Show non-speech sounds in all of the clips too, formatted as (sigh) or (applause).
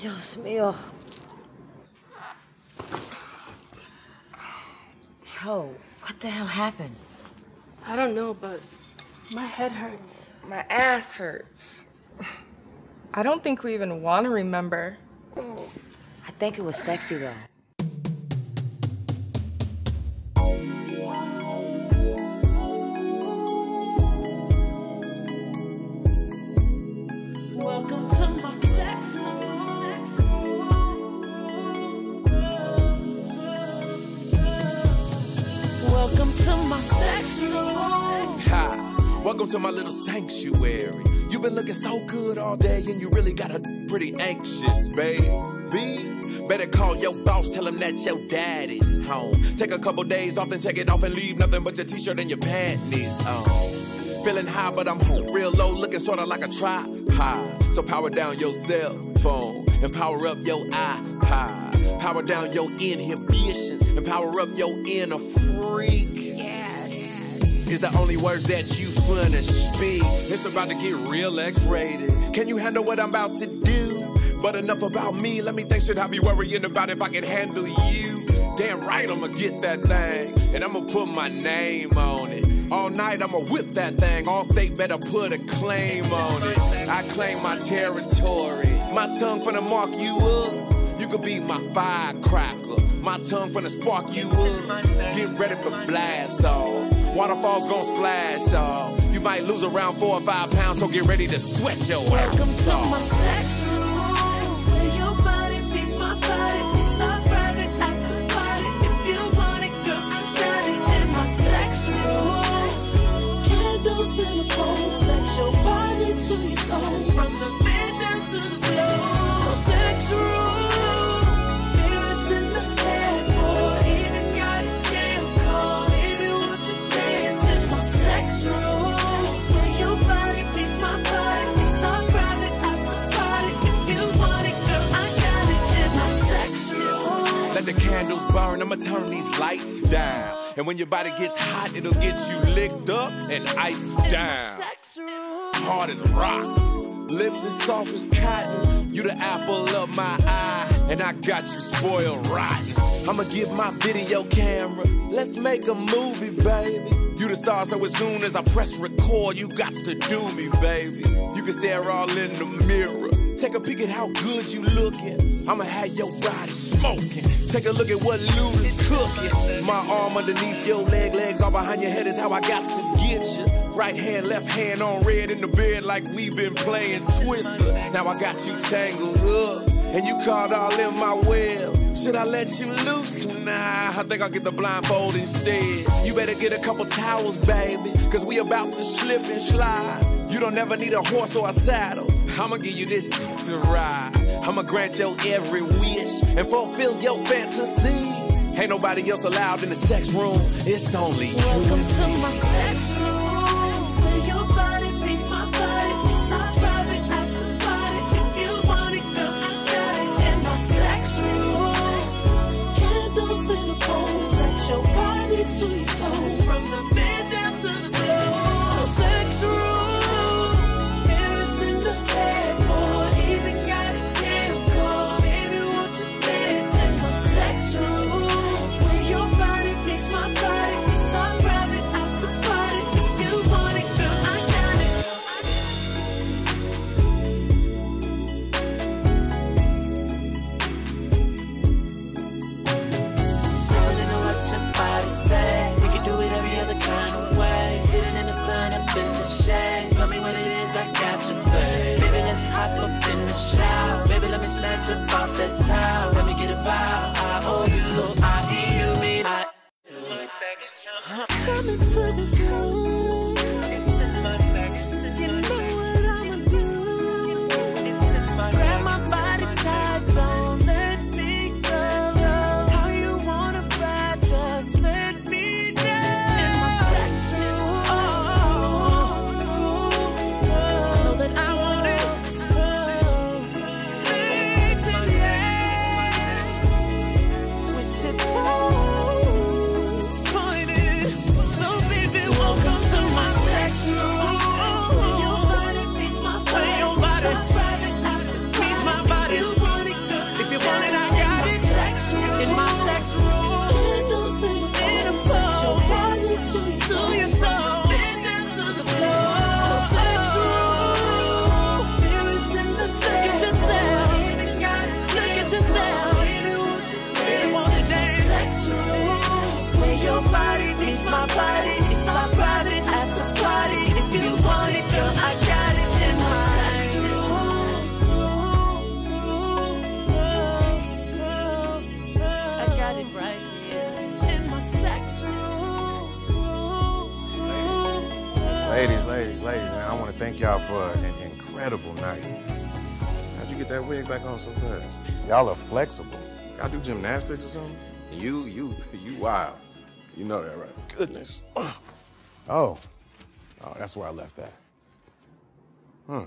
Dios mío. Yo, what the hell happened? I don't know, but my head hurts. My ass hurts. (sighs) I don't think we even want to remember. I think it was sexy though. Ha! Welcome to my little sanctuary. You've been looking so good all day, and you really got a pretty anxious, baby. Better call your boss, tell him that your daddy's home. Take a couple days off, then take it off and leave nothing but your t-shirt and your panties on. Feeling high, but I'm real low, looking sorta like a tripod. So power down your cell phone and power up your iPod. Power down your inhibitions and power up your inner freak. Is the only words that you finna speak. It's about to get real X-rated. Can you handle what I'm about to do? But enough about me. Let me think, should I be worrying about if I can handle you? Damn right, I'ma get that thing, and I'ma put my name on it. All night I'ma whip that thing. Allstate better put a claim on it. I claim my territory. My tongue finna mark you up. You could be my firecracker. My tongue finna spark you up. Get ready for blast off. Waterfalls gon' splash off. You might lose around four or five pounds, so get ready to sweat your Welcome ass to off. my candles burn, I'ma turn these lights down. And when your body gets hot, it'll get you licked up and iced down. Hard as rocks, lips as soft as cotton. You the apple of my eye, and I got you spoiled rotten. I'ma get my video camera, let's make a movie, baby. You the star, so as soon as I press record, you got to do me, baby. You can stare all in the mirror. Take a peek at how good you looking. I'ma have your body smoking. Take a look at what Lou is cooking. My arm underneath your leg, legs all behind your head is how I got to get you. Right hand, left hand on red in the bed like we've been playing Twister. Now I got you tangled up, and you caught all in my web. Should I let you loose? Nah, I think I'll get the blindfold instead. You better get a couple towels, baby, cause we about to slip and slide. You don't ever need a horse or a saddle. I'ma give you this to ride. I'ma grant your every wish and fulfill your fantasy. Ain't nobody else allowed in the sex room. It's only you Welcome to my sex room. Let me snatch up off that towel. Let me get a vow. I owe you, so I owe you me. I come into this room. Thank y'all for an incredible night. How'd you get that wig back on so fast? Y'all are flexible. I do gymnastics or something? You, you, you wild. You know that, right? Goodness. Oh. Oh, that's where I left that. Hmm.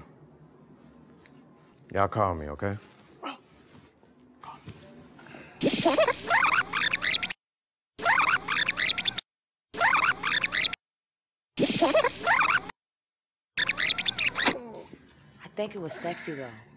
Y'all call me, okay? Think it was sexy though.